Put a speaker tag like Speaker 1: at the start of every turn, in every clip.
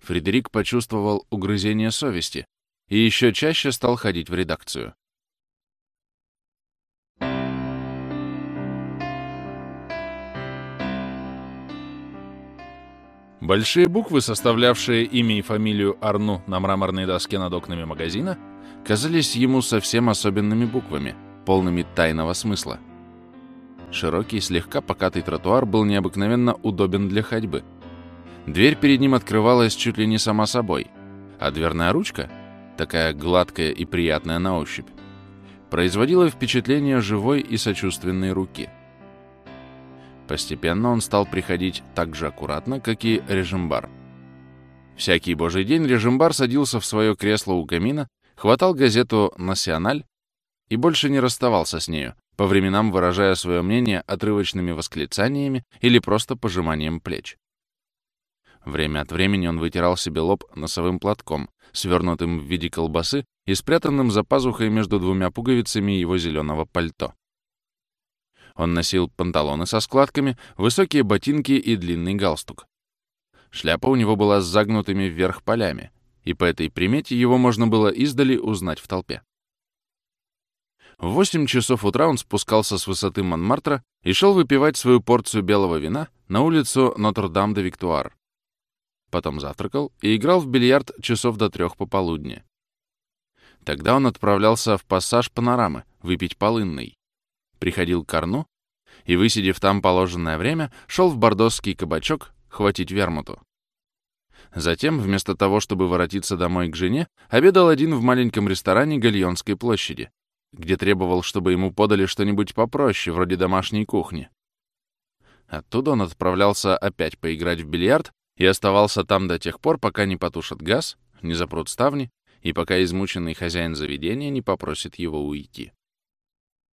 Speaker 1: Фредерик почувствовал угрызение совести и еще чаще стал ходить в редакцию. Большие буквы, составлявшие имя и фамилию Арну на мраморной доске над окнами магазина, казались ему совсем особенными буквами, полными тайного смысла. Широкий, слегка покатый тротуар был необыкновенно удобен для ходьбы. Дверь перед ним открывалась чуть ли не сама собой, а дверная ручка, такая гладкая и приятная на ощупь, производила впечатление живой и сочувственной руки. Постепенно он стал приходить так же аккуратно, как и режимбар. Всякий божий день режимбар садился в свое кресло у камина, хватал газету «Националь» и больше не расставался с нею, по временам выражая свое мнение отрывочными восклицаниями или просто пожиманием плеч. Время от времени он вытирал себе лоб носовым платком, свернутым в виде колбасы и спрятанным за пазухой между двумя пуговицами его зеленого пальто. Он носил панталоны со складками, высокие ботинки и длинный галстук. Шляпа у него была с загнутыми вверх полями, и по этой примете его можно было издали узнать в толпе. В 8 часов утра он спускался с высоты Монмартра и шел выпивать свою порцию белого вина на улицу Нотр-Дам-де-Виктуар. Потом завтракал и играл в бильярд часов до трех пополудни. Тогда он отправлялся в пассаж панорамы выпить полынный приходил к Арну и, высидев там положенное время, шел в бордосский кабачок хватить вермуту. Затем, вместо того, чтобы воротиться домой к жене, обедал один в маленьком ресторане Гальонской площади, где требовал, чтобы ему подали что-нибудь попроще, вроде домашней кухни. Оттуда он отправлялся опять поиграть в бильярд и оставался там до тех пор, пока не потушат газ, не запрут ставни и пока измученный хозяин заведения не попросит его уйти.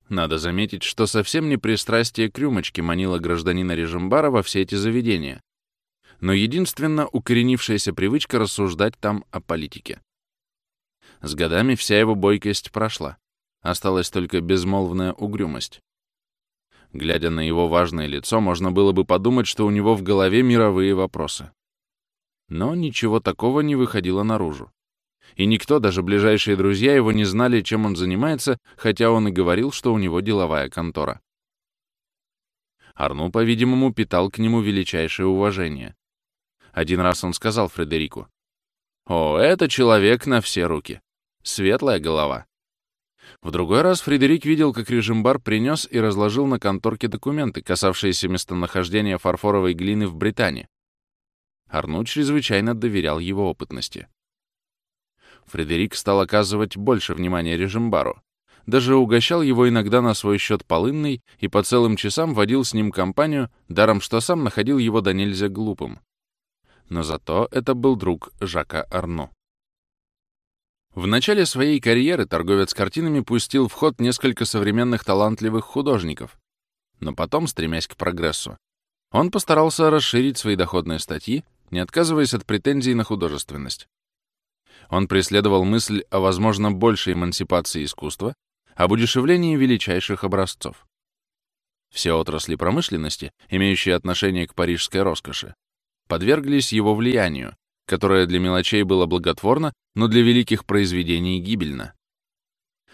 Speaker 1: Надо заметить, что совсем не пристрастие к рюмочке манило гражданина Режимбара во все эти заведения, но единственно укоренившаяся привычка рассуждать там о политике. С годами вся его бойкость прошла, осталась только безмолвная угрюмость. Глядя на его важное лицо, можно было бы подумать, что у него в голове мировые вопросы. Но ничего такого не выходило наружу и никто, даже ближайшие друзья его, не знали, чем он занимается, хотя он и говорил, что у него деловая контора. Арну, по-видимому, питал к нему величайшее уважение. Один раз он сказал Фредерику, «О, это человек на все руки. Светлая голова». В другой раз Фредерик видел, как режимбар принес и разложил на конторке документы, касавшиеся местонахождения фарфоровой глины в Британии. Арну чрезвычайно доверял его опытности. Фредерик стал оказывать больше внимания режимбару. Даже угощал его иногда на свой счет полынный и по целым часам водил с ним компанию, даром что сам находил его до нельзя глупым. Но зато это был друг Жака Арно. В начале своей карьеры торговец картинами пустил в ход несколько современных талантливых художников, но потом, стремясь к прогрессу, он постарался расширить свои доходные статьи, не отказываясь от претензий на художественность. Он преследовал мысль о, возможно, большей эмансипации искусства, об удешевлении величайших образцов. Все отрасли промышленности, имеющие отношение к парижской роскоши, подверглись его влиянию, которое для мелочей было благотворно, но для великих произведений гибельно.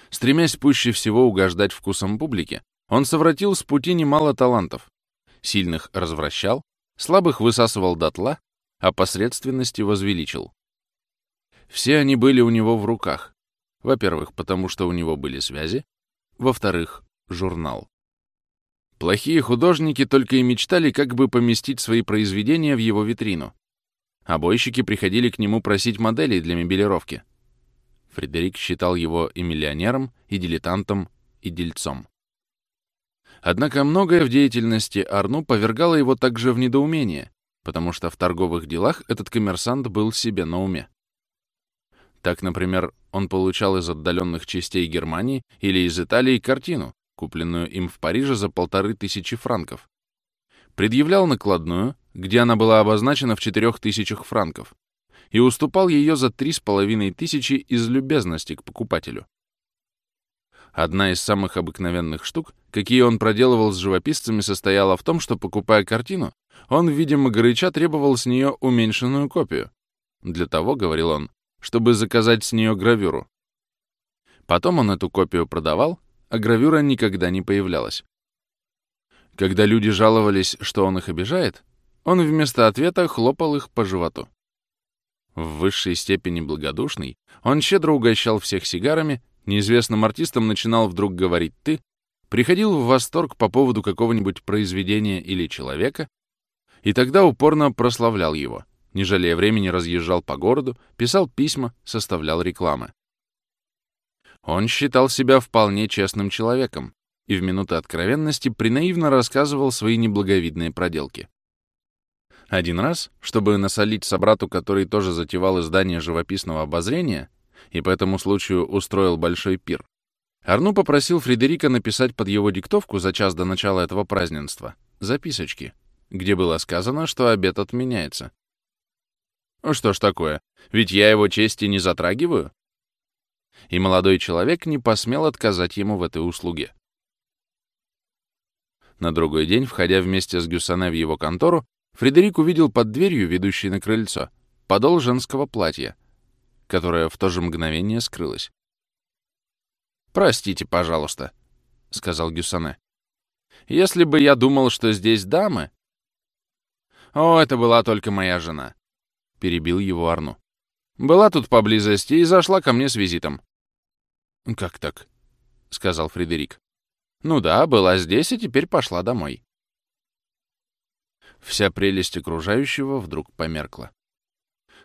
Speaker 1: Стремясь пуще всего угождать вкусам публики, он совратил с пути немало талантов, сильных развращал, слабых высасывал дотла, а посредственности возвеличил. Все они были у него в руках. Во-первых, потому что у него были связи. Во-вторых, журнал. Плохие художники только и мечтали, как бы поместить свои произведения в его витрину. Обойщики приходили к нему просить моделей для мебелировки. Фредерик считал его и миллионером, и дилетантом, и дельцом. Однако многое в деятельности Арну повергало его также в недоумение, потому что в торговых делах этот коммерсант был себе на уме. Так, например, он получал из отдаленных частей Германии или из Италии картину, купленную им в Париже за полторы тысячи франков. Предъявлял накладную, где она была обозначена в четырех тысячах франков, и уступал ее за три с половиной тысячи из любезности к покупателю. Одна из самых обыкновенных штук, какие он проделывал с живописцами, состояла в том, что, покупая картину, он в виде Магарыча требовал с нее уменьшенную копию, Для того, — говорил он, — чтобы заказать с нее гравюру. Потом он эту копию продавал, а гравюра никогда не появлялась. Когда люди жаловались, что он их обижает, он вместо ответа хлопал их по животу. В высшей степени благодушный, он щедро угощал всех сигарами, неизвестным артистам начинал вдруг говорить «ты», приходил в восторг по поводу какого-нибудь произведения или человека, и тогда упорно прославлял его, не жалея времени разъезжал по городу, писал письма, составлял рекламы. Он считал себя вполне честным человеком, и в минуты откровенности принаивно рассказывал свои неблаговидные проделки. Один раз, чтобы насолить собрату, который тоже затевал издание живописного обозрения и по этому случаю устроил большой пир, Арну попросил Фредерика написать под его диктовку за час до начала этого празднества записочки, где было сказано, что обед отменяется. Ну что ж такое, ведь я его чести не затрагиваю. И молодой человек не посмел отказать ему в этой услуге. На другой день, входя вместе с Гюссане в его контору, Фредерик увидел под дверью, ведущей на крыльцо, подол женского платья, которое в то же мгновение скрылось. «Простите, пожалуйста», — сказал Гюссане. «Если бы я думал, что здесь дамы...» «О, это была только моя жена», — перебил его Арну. «Была тут поблизости и зашла ко мне с визитом». «Как так?» — сказал Фредерик. Ну да, была здесь и теперь пошла домой. Вся прелесть окружающего вдруг померкла.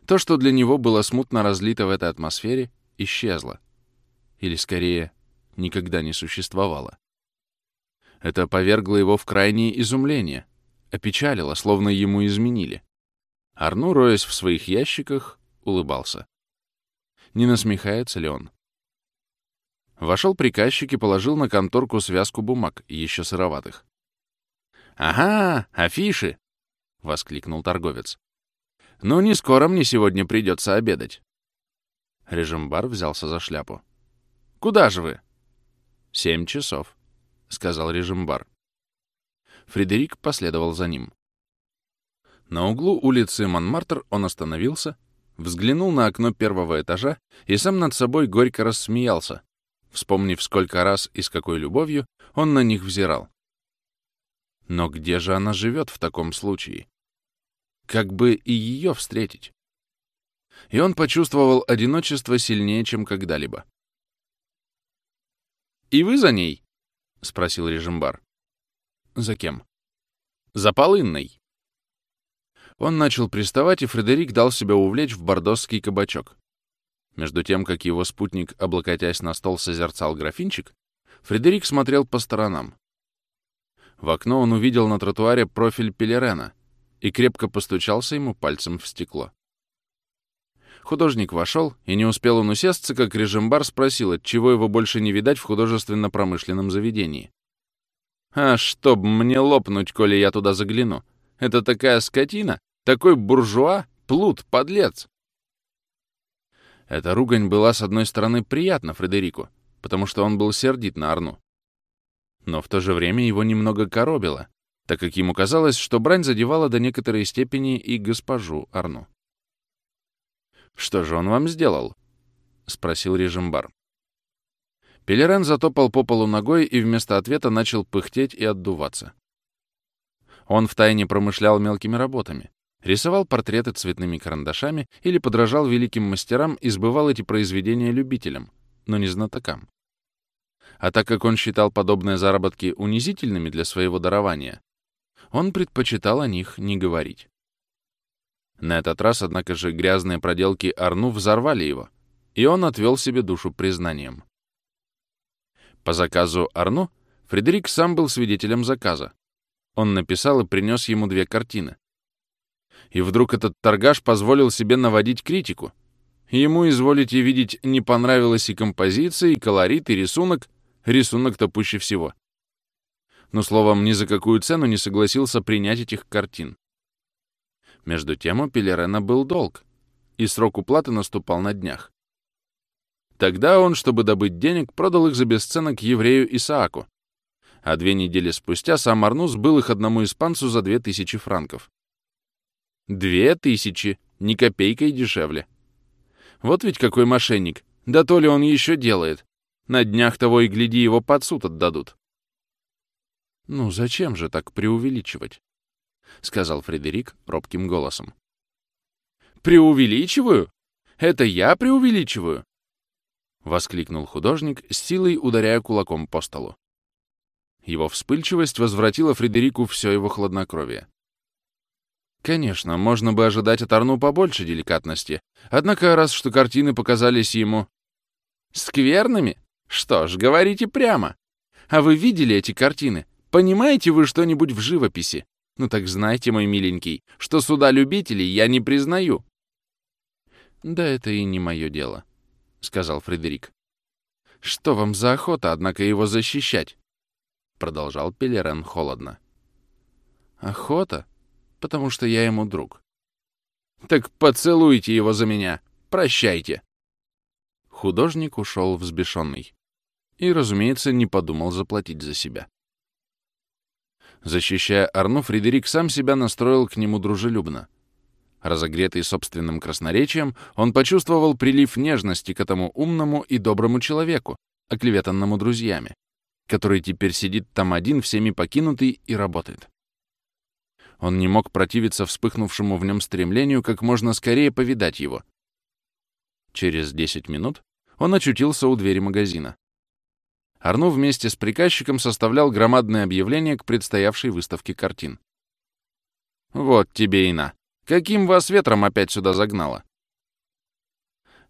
Speaker 1: То, что для него было смутно разлито в этой атмосфере, исчезло. Или, скорее, никогда не существовало. Это повергло его в крайнее изумление, опечалило, словно ему изменили. Арну, роясь в своих ящиках, улыбался. Не насмехается ли он? Вошел приказчик и положил на конторку связку бумаг, еще сыроватых. «Ага, афиши!» — воскликнул торговец. «Ну, не скоро мне сегодня придется обедать». Режимбар взялся за шляпу. «Куда же вы?» «Семь часов», — сказал Режимбар. Фредерик последовал за ним. На углу улицы Монмартр он остановился, взглянул на окно первого этажа и сам над собой горько рассмеялся, вспомнив, сколько раз и с какой любовью он на них взирал. Но где же она живет в таком случае? Как бы и ее встретить? И он почувствовал одиночество сильнее, чем когда-либо. «И вы за ней?» — спросил режимбар. «За кем?» «За Полынной». Он начал приставать, и Фредерик дал себя увлечь в бордосский кабачок. Между тем, как его спутник, облокотясь на стол, созерцал графинчик, Фредерик смотрел по сторонам. В окно он увидел на тротуаре профиль Пелерена и крепко постучался ему пальцем в стекло. Художник вошел, и не успел он усесться, как режимбар спросил, отчего его больше не видать в художественно-промышленном заведении. «А чтоб мне лопнуть, коли я туда загляну! Это такая скотина! Такой буржуа! Плут, подлец!» Эта ругань была, с одной стороны, приятна Фредерику, потому что он был сердит на Арну. Но в то же время его немного коробило, так как ему казалось, что брань задевала до некоторой степени и госпожу Арну. «Что же он вам сделал?» — спросил режимбар. Пелерен затопал по полу ногой и вместо ответа начал пыхтеть и отдуваться. Он втайне промышлял мелкими работами, рисовал портреты цветными карандашами или подражал великим мастерам и сбывал эти произведения любителям, но не знатокам. А так как он считал подобные заработки унизительными для своего дарования, он предпочитал о них не говорить. На этот раз, однако же, грязные проделки Арну взорвали его, и он отвел себе душу признанием. По заказу Арну Фредерик сам был свидетелем заказа. Он написал и принес ему две картины и вдруг этот торгаш позволил себе наводить критику. Ему, изволите видеть, не понравилась и композиция, и колорит, и рисунок. Рисунок-то пуще всего. Но, словом, ни за какую цену не согласился принять этих картин. Между тем у Пелерена был долг, и срок уплаты наступал на днях. Тогда он, чтобы добыть денег, продал их за бесценок еврею Исааку, а две недели спустя сам Арнус был их одному испанцу за две тысячи франков. Две тысячи, ни копейкой дешевле. Вот ведь какой мошенник. Да то ли он еще делает. На днях того и гляди, его под суд отдадут. «Ну зачем же так преувеличивать?» — сказал Фредерик робким голосом. «Преувеличиваю? Это я преувеличиваю?» — воскликнул художник, с силой ударяя кулаком по столу. Его вспыльчивость возвратила Фредерику все его хладнокровие. Конечно, можно бы ожидать от Арну побольше деликатности, однако раз что картины показались ему... Скверными? Что ж, говорите прямо. А вы видели эти картины? Понимаете вы что-нибудь в живописи? Ну так знайте, мой миленький, что суда любителей я не признаю. Да это и не мое дело, — сказал Фредерик. Что вам за охота, однако, его защищать? Продолжал Пелерен холодно. Охота? Потому что я ему друг. Так поцелуйте его за меня. Прощайте. Художник ушел взбешенный. И, разумеется, не подумал заплатить за себя. Защищая Арну, Фредерик сам себя настроил к нему дружелюбно. Разогретый собственным красноречием, он почувствовал прилив нежности к этому умному и доброму человеку, оклеветанному друзьями, который теперь сидит там один, всеми покинутый и работает. Он не мог противиться вспыхнувшему в нем стремлению как можно скорее повидать его. Через 10 минут он очутился у двери магазина. Арну вместе с приказчиком составлял громадное объявление к предстоявшей выставке картин. «Вот тебе и на. Каким вас ветром опять сюда загнало?»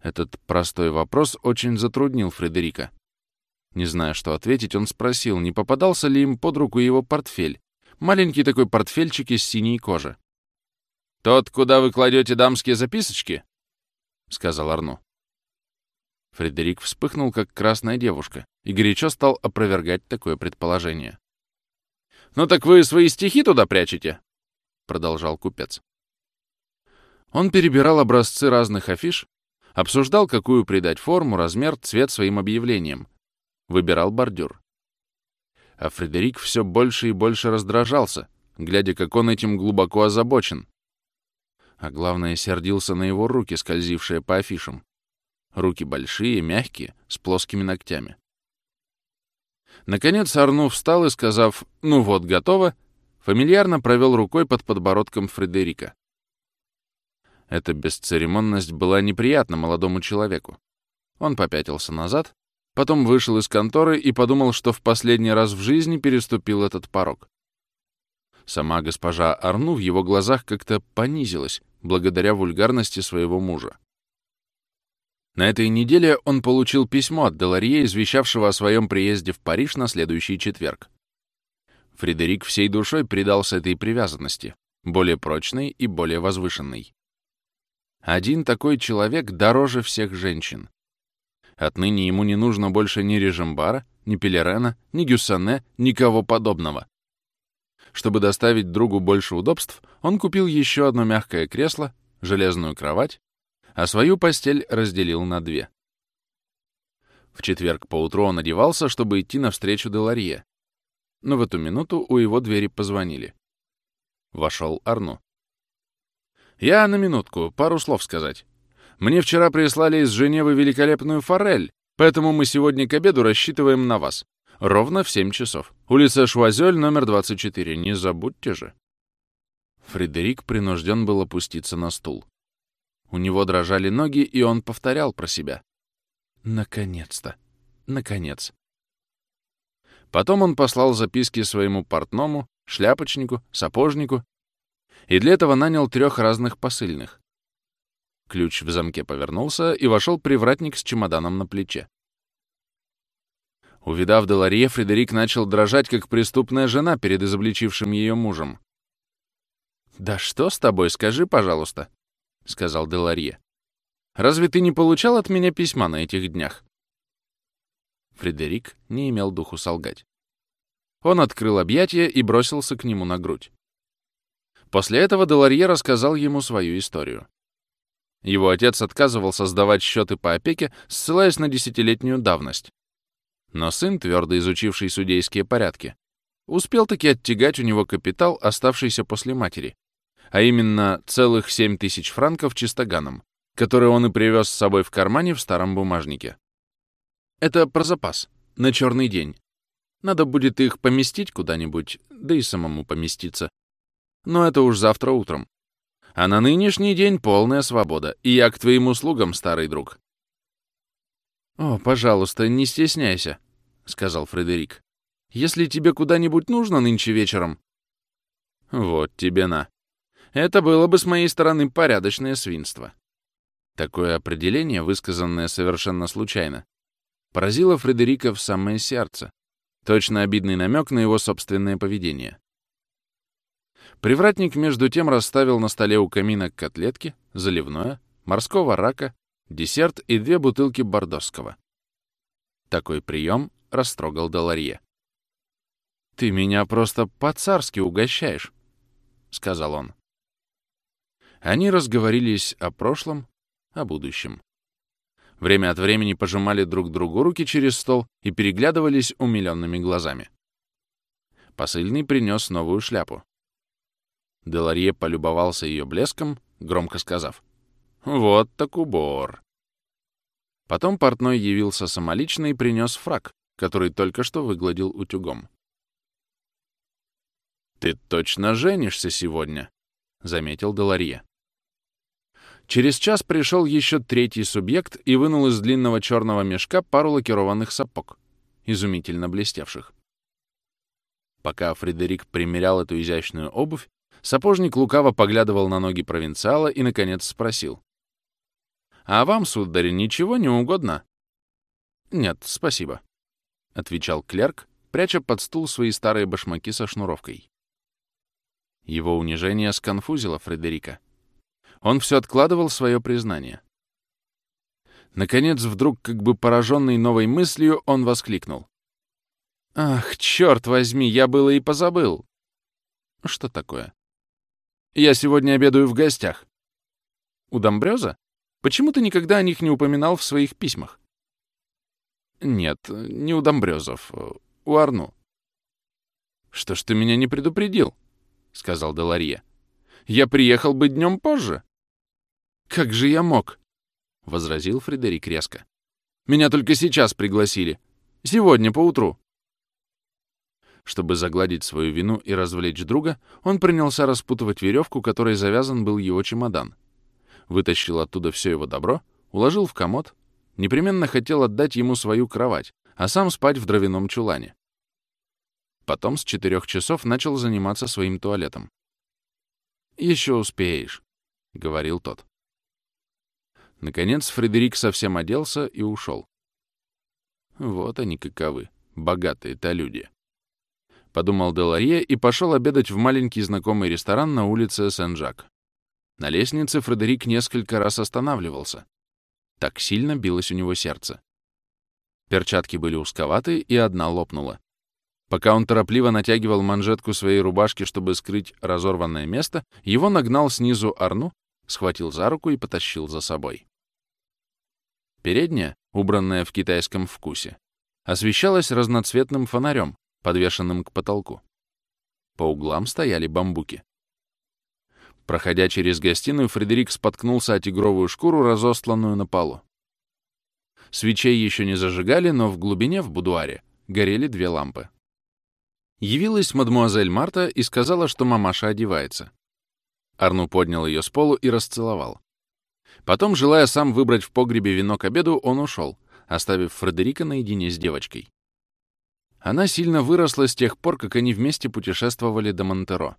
Speaker 1: Этот простой вопрос очень затруднил Фредерика. Не зная, что ответить, он спросил, не попадался ли им под руку его портфель. Маленький такой портфельчик из синей кожи. «Тот, куда вы кладете дамские записочки?» — сказал Арну. Фредерик вспыхнул, как красная девушка, и горячо стал опровергать такое предположение. «Ну так вы свои стихи туда прячете?» — продолжал купец. Он перебирал образцы разных афиш, обсуждал, какую придать форму, размер, цвет своим объявлениям, выбирал бордюр. А Фредерик все больше и больше раздражался, глядя, как он этим глубоко озабочен. А главное, сердился на его руки, скользившие по афишам. Руки большие, мягкие, с плоскими ногтями. Наконец Арну встал и, сказав «ну вот, готово», фамильярно провел рукой под подбородком Фредерика. Эта бесцеремонность была неприятна молодому человеку. Он попятился назад, потом вышел из конторы и подумал, что в последний раз в жизни переступил этот порог. Сама госпожа Арну в его глазах как-то понизилась, благодаря вульгарности своего мужа. На этой неделе он получил письмо от Деларье, извещавшего о своем приезде в Париж на следующий четверг. Фредерик всей душой предался этой привязанности, более прочной и более возвышенной. Один такой человек дороже всех женщин. Отныне ему не нужно больше ни Режимбара, ни Пелерена, ни Гюссане, никого подобного. Чтобы доставить другу больше удобств, он купил еще одно мягкое кресло, железную кровать а свою постель разделил на две. В четверг поутру он одевался, чтобы идти навстречу Деларье. Но в эту минуту у его двери позвонили. Вошел Арну. «Я на минутку, пару слов сказать. Мне вчера прислали из Женевы великолепную форель, поэтому мы сегодня к обеду рассчитываем на вас. Ровно в семь часов. Улица Швазель, номер 24. Не забудьте же». Фредерик принужден был опуститься на стул. У него дрожали ноги, и он повторял про себя. Наконец-то! Наконец! Потом он послал записки своему портному, шляпочнику, сапожнику, и для этого нанял трех разных посыльных. Ключ в замке повернулся, и вошел привратник с чемоданом на плече. Увидав Деларье, Фредерик начал дрожать, как преступная жена перед изобличившим ее мужем. «Да что с тобой, скажи, пожалуйста?» — сказал Деларье. «Разве ты не получал от меня письма на этих днях?» Фредерик не имел духу солгать. Он открыл объятия и бросился к нему на грудь. После этого Деларье рассказал ему свою историю. Его отец отказывался сдавать счеты по опеке, ссылаясь на десятилетнюю давность. Но сын, твердо изучивший судейские порядки, успел таки оттягать у него капитал, оставшийся после матери, а именно целых 7 тысяч франков чистоганом, которые он и привез с собой в кармане в старом бумажнике. Это про запас, на черный день. Надо будет их поместить куда-нибудь, да и самому поместиться. Но это уж завтра утром. А на нынешний день полная свобода, и я к твоим услугам, старый друг. «О, пожалуйста, не стесняйся», — сказал Фредерик. «Если тебе куда-нибудь нужно нынче вечером...» «Вот тебе на. Это было бы с моей стороны порядочное свинство». Такое определение, высказанное совершенно случайно, поразило Фредерика в самое сердце. Точно обидный намек на его собственное поведение. Привратник между тем расставил на столе у камина котлетки, заливное, морского рака, десерт и две бутылки бордосского. Такой прием растрогал Деларье. «Ты меня просто по-царски угощаешь», — сказал он. Они разговорились о прошлом, о будущем. Время от времени пожимали друг другу руки через стол и переглядывались умиленными глазами. Посыльный принес новую шляпу. Деларье полюбовался ее блеском, громко сказав. «Вот так убор!» Потом портной явился самолично и принес фраг, который только что выгладил утюгом. «Ты точно женишься сегодня», — заметил Деларье. Через час пришел еще третий субъект и вынул из длинного черного мешка пару лакированных сапог, изумительно блестевших. Пока Фредерик примерял эту изящную обувь, Сапожник лукаво поглядывал на ноги провинциала и, наконец, спросил. «А вам, сударь, ничего не угодно?» «Нет, спасибо», — отвечал клерк, пряча под стул свои старые башмаки со шнуровкой. Его унижение сконфузило Фредерика. Он все откладывал свое признание. Наконец, вдруг, как бы пораженный новой мыслью, он воскликнул. «Ах, черт возьми, я было и позабыл!» «Что такое?» Я сегодня обедаю в гостях. У Домбрёза? Почему ты никогда о них не упоминал в своих письмах? Нет, не у Домбрёзов, у Арну. Что ж ты меня не предупредил? Сказал Деларье. Я приехал бы днем позже. Как же я мог? Возразил Фредерик резко. Меня только сейчас пригласили. Сегодня поутру. Чтобы загладить свою вину и развлечь друга, он принялся распутывать веревку, которой завязан был его чемодан. Вытащил оттуда все его добро, уложил в комод, непременно хотел отдать ему свою кровать, а сам спать в дровяном чулане. Потом с четырех часов начал заниматься своим туалетом. «Еще успеешь», — говорил тот. Наконец Фредерик совсем оделся и ушел. Вот они каковы, богатые-то люди подумал Деларье и пошел обедать в маленький знакомый ресторан на улице Сен-Жак. На лестнице Фредерик несколько раз останавливался. Так сильно билось у него сердце. Перчатки были узковаты, и одна лопнула. Пока он торопливо натягивал манжетку своей рубашки, чтобы скрыть разорванное место, его нагнал снизу Арну, схватил за руку и потащил за собой. Передняя, убранная в китайском вкусе, освещалась разноцветным фонарем, подвешенным к потолку. По углам стояли бамбуки. Проходя через гостиную, Фредерик споткнулся о тигровую шкуру, разостланную на полу. Свечей еще не зажигали, но в глубине, в будуаре, горели две лампы. Явилась мадмуазель Марта и сказала, что мамаша одевается. Арну поднял ее с полу и расцеловал. Потом, желая сам выбрать в погребе вино к обеду, он ушел, оставив Фредерика наедине с девочкой. Она сильно выросла с тех пор, как они вместе путешествовали до Монтеро.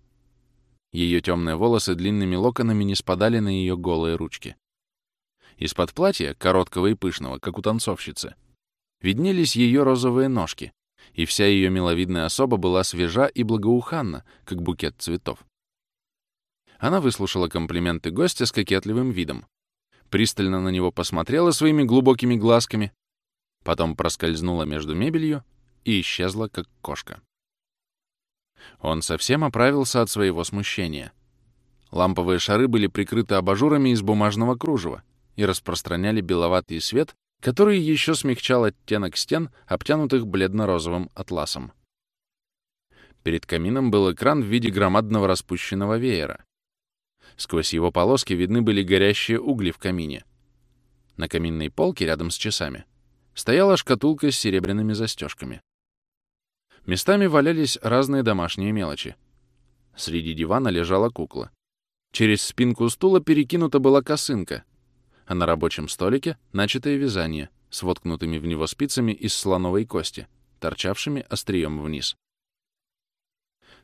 Speaker 1: Ее темные волосы длинными локонами не спадали на ее голые ручки. Из-под платья, короткого и пышного, как у танцовщицы, виднелись ее розовые ножки, и вся ее миловидная особа была свежа и благоуханна, как букет цветов. Она выслушала комплименты гостя с кокетливым видом, пристально на него посмотрела своими глубокими глазками, потом проскользнула между мебелью и исчезла, как кошка. Он совсем оправился от своего смущения. Ламповые шары были прикрыты абажурами из бумажного кружева и распространяли беловатый свет, который еще смягчал оттенок стен, обтянутых бледно-розовым атласом. Перед камином был экран в виде громадного распущенного веера. Сквозь его полоски видны были горящие угли в камине. На каминной полке рядом с часами стояла шкатулка с серебряными застежками. Местами валялись разные домашние мелочи. Среди дивана лежала кукла. Через спинку стула перекинута была косынка, а на рабочем столике — начатое вязание с воткнутыми в него спицами из слоновой кости, торчавшими острием вниз.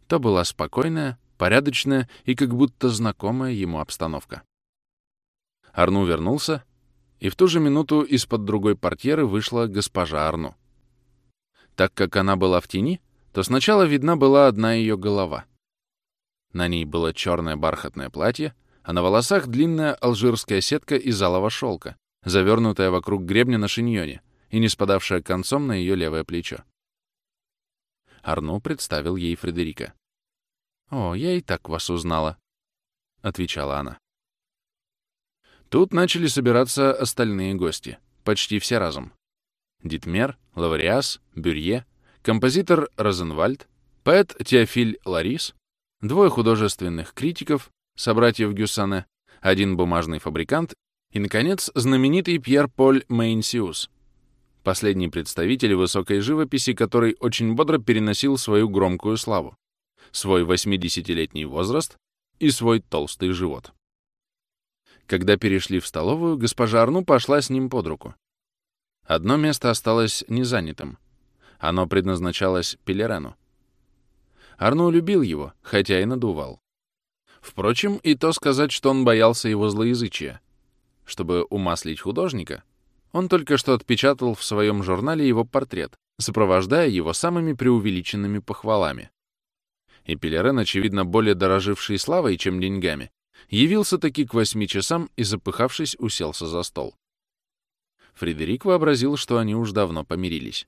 Speaker 1: То была спокойная, порядочная и как будто знакомая ему обстановка. Арну вернулся, и в ту же минуту из-под другой портьеры вышла госпожа Арну. Так как она была в тени, то сначала видна была одна ее голова. На ней было черное бархатное платье, а на волосах длинная алжирская сетка из алого шелка, завернутая вокруг гребня на шиньоне и не спадавшая концом на ее левое плечо. Арну представил ей Фредерика. «О, я и так вас узнала», — отвечала она. Тут начали собираться остальные гости, почти все разом. Дитмер, Лавриас, Бюрье, композитор Розенвальд, поэт Теофиль Ларис, двое художественных критиков, собратьев Гюссане, один бумажный фабрикант и, наконец, знаменитый Пьер-Поль Мейнсиус, последний представитель высокой живописи, который очень бодро переносил свою громкую славу, свой 80-летний возраст и свой толстый живот. Когда перешли в столовую, госпожа Арну пошла с ним под руку. Одно место осталось незанятым. Оно предназначалось Пелерену. Арну любил его, хотя и надувал. Впрочем, и то сказать, что он боялся его злоязычия. Чтобы умаслить художника, он только что отпечатал в своем журнале его портрет, сопровождая его самыми преувеличенными похвалами. И Пелерен, очевидно, более дороживший славой, чем деньгами, явился таки к восьми часам и, запыхавшись, уселся за стол. Фредерик вообразил, что они уж давно помирились.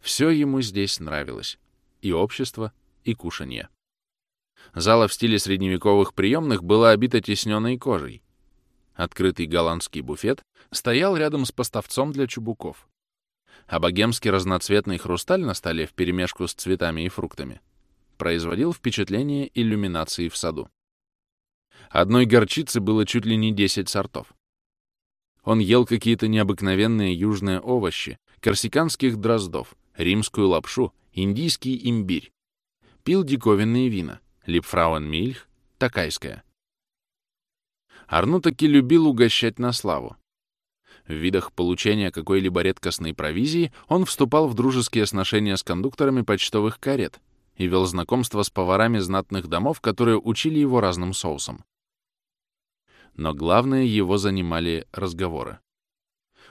Speaker 1: Все ему здесь нравилось. И общество, и кушанье. Зала в стиле средневековых приемных была обита тесненной кожей. Открытый голландский буфет стоял рядом с поставцом для чубуков. А богемский разноцветный хрусталь на столе вперемешку с цветами и фруктами производил впечатление иллюминации в саду. Одной горчицы было чуть ли не 10 сортов. Он ел какие-то необыкновенные южные овощи, корсиканских дроздов, римскую лапшу, индийский имбирь. Пил диковинные вина, липфрауенмильх, такайская. Арну таки любил угощать на славу. В видах получения какой-либо редкостной провизии он вступал в дружеские сношения с кондукторами почтовых карет и вел знакомство с поварами знатных домов, которые учили его разным соусам. Но главное, его занимали разговоры.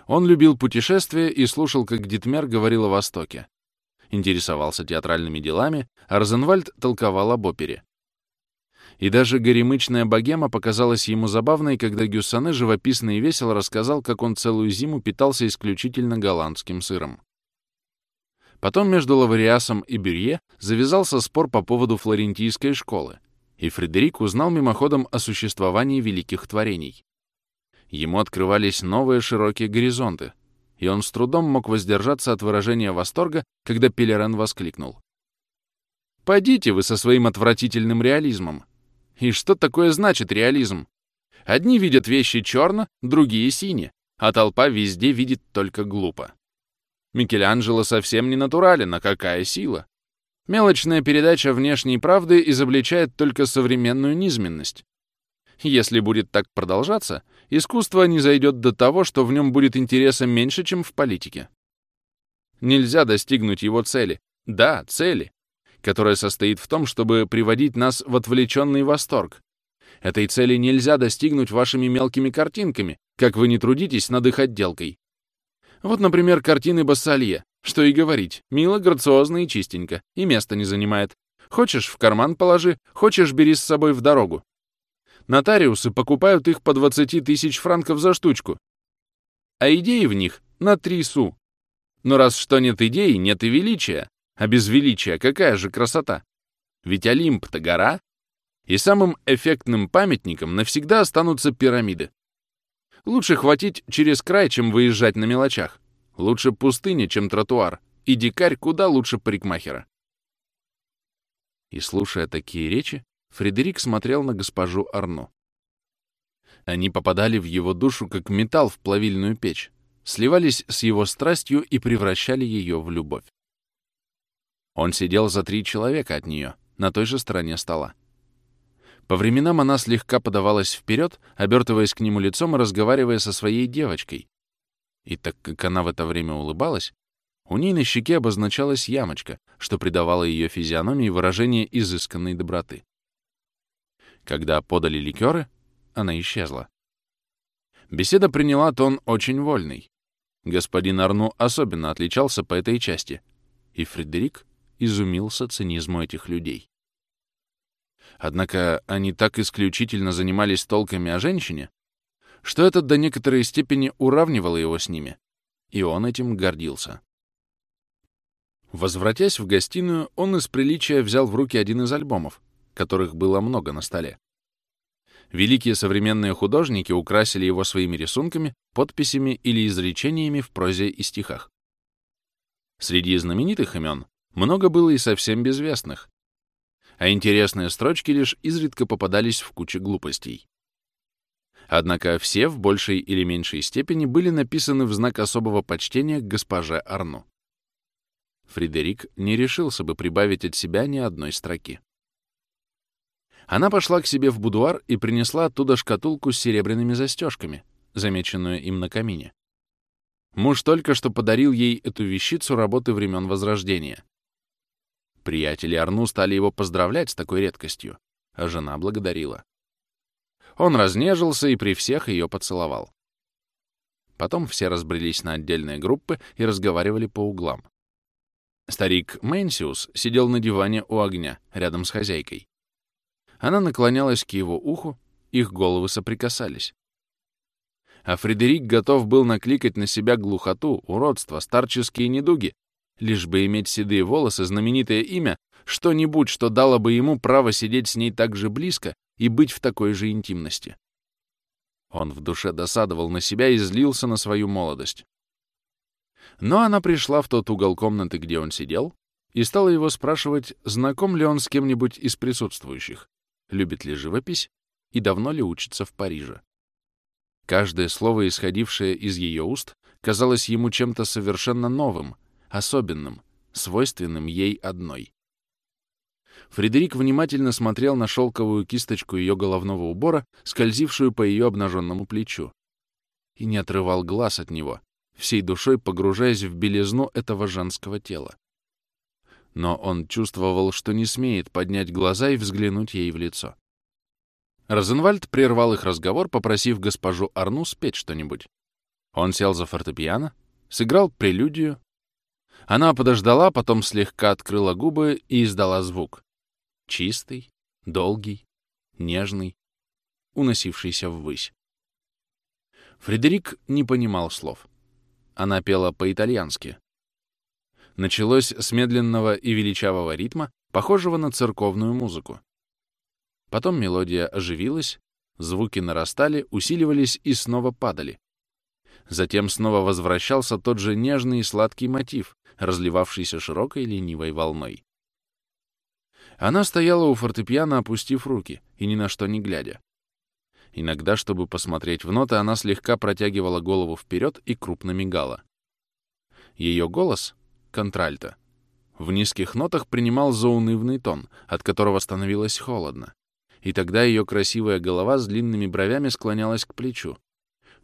Speaker 1: Он любил путешествия и слушал, как Дитмер говорил о Востоке. Интересовался театральными делами, а Розенвальд толковал об опере. И даже горемычная богема показалась ему забавной, когда Гюссане живописно и весело рассказал, как он целую зиму питался исключительно голландским сыром. Потом между Лавариасом и Бюрье завязался спор по поводу флорентийской школы, и Фредерик узнал мимоходом о существовании великих творений. Ему открывались новые широкие горизонты, и он с трудом мог воздержаться от выражения восторга, когда Пелерен воскликнул. «Пойдите вы со своим отвратительным реализмом! И что такое значит реализм? Одни видят вещи черно, другие сине, а толпа везде видит только глупо. Микеланджело совсем не натурален, а какая сила! Мелочная передача внешней правды изобличает только современную низменность. Если будет так продолжаться, искусство не зайдет до того, что в нем будет интереса меньше, чем в политике. Нельзя достигнуть его цели. Да, цели, которая состоит в том, чтобы приводить нас в отвлеченный восторг. Этой цели нельзя достигнуть вашими мелкими картинками, как вы не трудитесь над их отделкой. Вот, например, картины Бассалье. Что и говорить, мило, грациозно и чистенько, и места не занимает. Хочешь, в карман положи, хочешь, бери с собой в дорогу. Нотариусы покупают их по 20 тысяч франков за штучку. А идеи в них на три су. Но раз что нет идеи, нет и величия. А без величия какая же красота? Ведь Олимп-то гора. И самым эффектным памятником навсегда останутся пирамиды. Лучше хватить через край, чем выезжать на мелочах. Лучше пустыня, чем тротуар, и дикарь куда лучше парикмахера. И слушая такие речи, Фредерик смотрел на госпожу Арну. Они попадали в его душу, как металл в плавильную печь, сливались с его страстью и превращали ее в любовь. Он сидел за три человека от нее, на той же стороне стола. По временам она слегка подавалась вперед, обертываясь к нему лицом и разговаривая со своей девочкой. И так как она в это время улыбалась, у ней на щеке обозначалась ямочка, что придавало ее физиономии выражение изысканной доброты. Когда подали ликеры, она исчезла. Беседа приняла тон очень вольный. Господин Арну особенно отличался по этой части, и Фредерик изумился цинизму этих людей. Однако они так исключительно занимались толками о женщине, что это до некоторой степени уравнивало его с ними, и он этим гордился. Возвратясь в гостиную, он из приличия взял в руки один из альбомов, которых было много на столе. Великие современные художники украсили его своими рисунками, подписями или изречениями в прозе и стихах. Среди знаменитых имен много было и совсем безвестных, а интересные строчки лишь изредка попадались в куче глупостей. Однако все в большей или меньшей степени были написаны в знак особого почтения к госпоже Арну. Фредерик не решился бы прибавить от себя ни одной строки. Она пошла к себе в будуар и принесла оттуда шкатулку с серебряными застежками, замеченную им на камине. Муж только что подарил ей эту вещицу работы времен Возрождения. Приятели Арну стали его поздравлять с такой редкостью, а жена благодарила. Он разнежился и при всех ее поцеловал. Потом все разбрелись на отдельные группы и разговаривали по углам. Старик Мейнсиус сидел на диване у огня, рядом с хозяйкой. Она наклонялась к его уху, их головы соприкасались. А Фредерик готов был накликать на себя глухоту, уродство, старческие недуги, лишь бы иметь седые волосы, знаменитое имя, что-нибудь, что дало бы ему право сидеть с ней так же близко и быть в такой же интимности. Он в душе досадовал на себя и злился на свою молодость. Но она пришла в тот угол комнаты, где он сидел, и стала его спрашивать, знаком ли он с кем-нибудь из присутствующих любит ли живопись и давно ли учится в Париже. Каждое слово, исходившее из ее уст, казалось ему чем-то совершенно новым, особенным, свойственным ей одной. Фредерик внимательно смотрел на шелковую кисточку ее головного убора, скользившую по ее обнаженному плечу, и не отрывал глаз от него, всей душой погружаясь в белизну этого женского тела но он чувствовал, что не смеет поднять глаза и взглянуть ей в лицо. Розенвальд прервал их разговор, попросив госпожу Арну спеть что-нибудь. Он сел за фортепиано, сыграл прелюдию. Она подождала, потом слегка открыла губы и издала звук. Чистый, долгий, нежный, уносившийся ввысь. Фредерик не понимал слов. Она пела по-итальянски, началось с медленного и величавого ритма, похожего на церковную музыку. Потом мелодия оживилась, звуки нарастали, усиливались и снова падали. Затем снова возвращался тот же нежный и сладкий мотив, разливавшийся широкой ленивой волной. Она стояла у фортепиано, опустив руки, и ни на что не глядя. Иногда, чтобы посмотреть в ноты, она слегка протягивала голову вперед и крупно мигала. Ее голос, контральто. В низких нотах принимал заунывный тон, от которого становилось холодно. И тогда ее красивая голова с длинными бровями склонялась к плечу.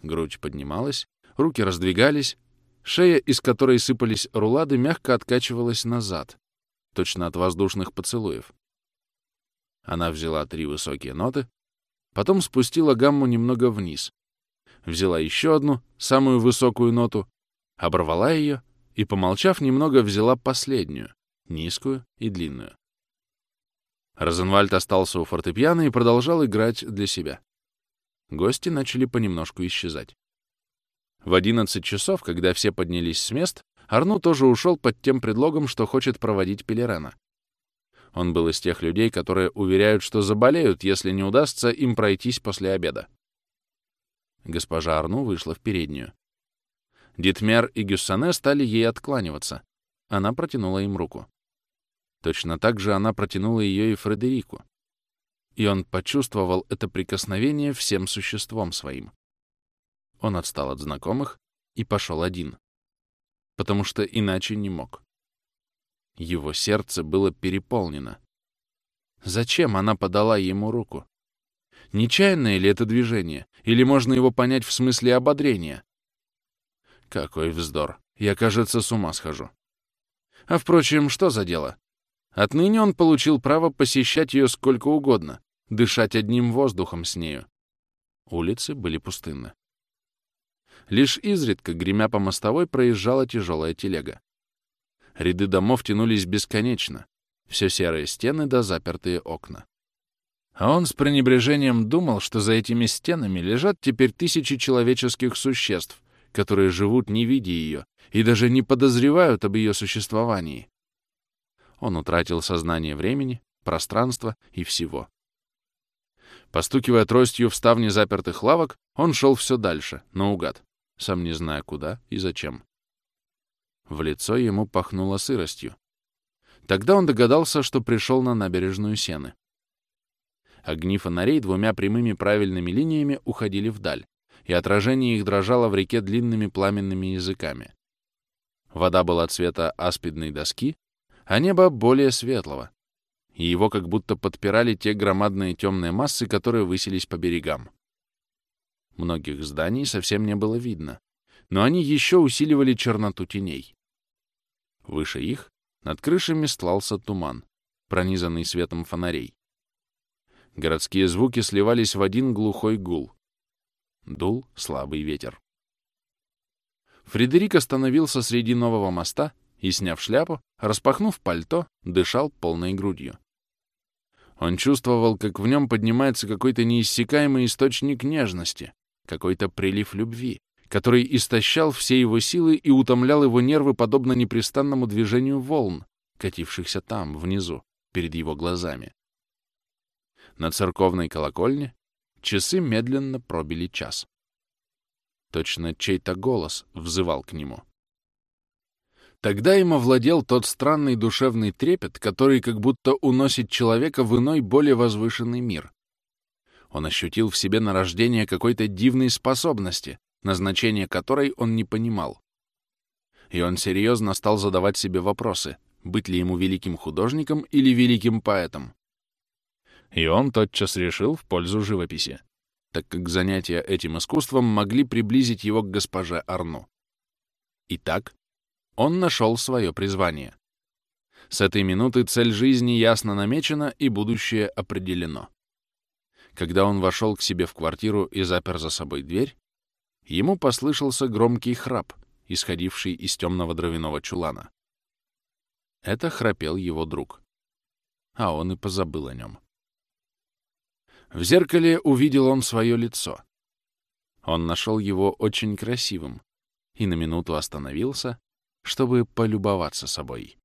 Speaker 1: Грудь поднималась, руки раздвигались, шея, из которой сыпались рулады, мягко откачивалась назад, точно от воздушных поцелуев. Она взяла три высокие ноты, потом спустила гамму немного вниз, взяла еще одну, самую высокую ноту, оборвала ее и, помолчав, немного взяла последнюю, низкую и длинную. Розенвальд остался у фортепиано и продолжал играть для себя. Гости начали понемножку исчезать. В одиннадцать часов, когда все поднялись с мест, Арну тоже ушел под тем предлогом, что хочет проводить Пелерена. Он был из тех людей, которые уверяют, что заболеют, если не удастся им пройтись после обеда. Госпожа Арну вышла в переднюю. Дитмер и Гюссане стали ей откланиваться. Она протянула им руку. Точно так же она протянула ее и Фредерику. и он почувствовал это прикосновение всем существом своим. Он отстал от знакомых и пошел один, потому что иначе не мог. Его сердце было переполнено. Зачем она подала ему руку? Нечаянное ли это движение? Или можно его понять в смысле ободрения? Какой вздор. Я, кажется, с ума схожу. А впрочем, что за дело? Отныне он получил право посещать ее сколько угодно, дышать одним воздухом с нею. Улицы были пустынны. Лишь изредка, гремя по мостовой, проезжала тяжелая телега. Ряды домов тянулись бесконечно, все серые стены да запертые окна. А он с пренебрежением думал, что за этими стенами лежат теперь тысячи человеческих существ, которые живут не видя ее и даже не подозревают об ее существовании. Он утратил сознание времени, пространства и всего. Постукивая тростью в ставни запертых лавок, он шел все дальше, наугад, сам не зная куда и зачем. В лицо ему пахнуло сыростью. Тогда он догадался, что пришел на набережную Сены. Огни фонарей двумя прямыми правильными линиями уходили вдаль, и отражение их дрожало в реке длинными пламенными языками. Вода была цвета аспидной доски, а небо более светлого, и его как будто подпирали те громадные темные массы, которые высились по берегам. Многих зданий совсем не было видно, но они еще усиливали черноту теней. Выше их над крышами стлался туман, пронизанный светом фонарей. Городские звуки сливались в один глухой гул. Дул слабый ветер. Фредерик остановился среди нового моста и, сняв шляпу, распахнув пальто, дышал полной грудью. Он чувствовал, как в нем поднимается какой-то неиссякаемый источник нежности, какой-то прилив любви, который истощал все его силы и утомлял его нервы подобно непрестанному движению волн, катившихся там, внизу, перед его глазами. На церковной колокольне часы медленно пробили час. Точно чей-то голос взывал к нему. Тогда им овладел тот странный душевный трепет, который как будто уносит человека в иной, более возвышенный мир, он ощутил в себе нарождение какой-то дивной способности, назначение которой он не понимал. И он серьезно стал задавать себе вопросы, быть ли ему великим художником или великим поэтом. И он тотчас решил в пользу живописи, так как занятия этим искусством могли приблизить его к госпоже Арну. Итак, он нашел свое призвание. С этой минуты цель жизни ясно намечена и будущее определено. Когда он вошел к себе в квартиру и запер за собой дверь, ему послышался громкий храп, исходивший из темного дровяного чулана. Это храпел его друг. А он и позабыл о нем. В зеркале увидел он свое лицо. Он нашел его очень красивым и на минуту остановился, чтобы полюбоваться собой.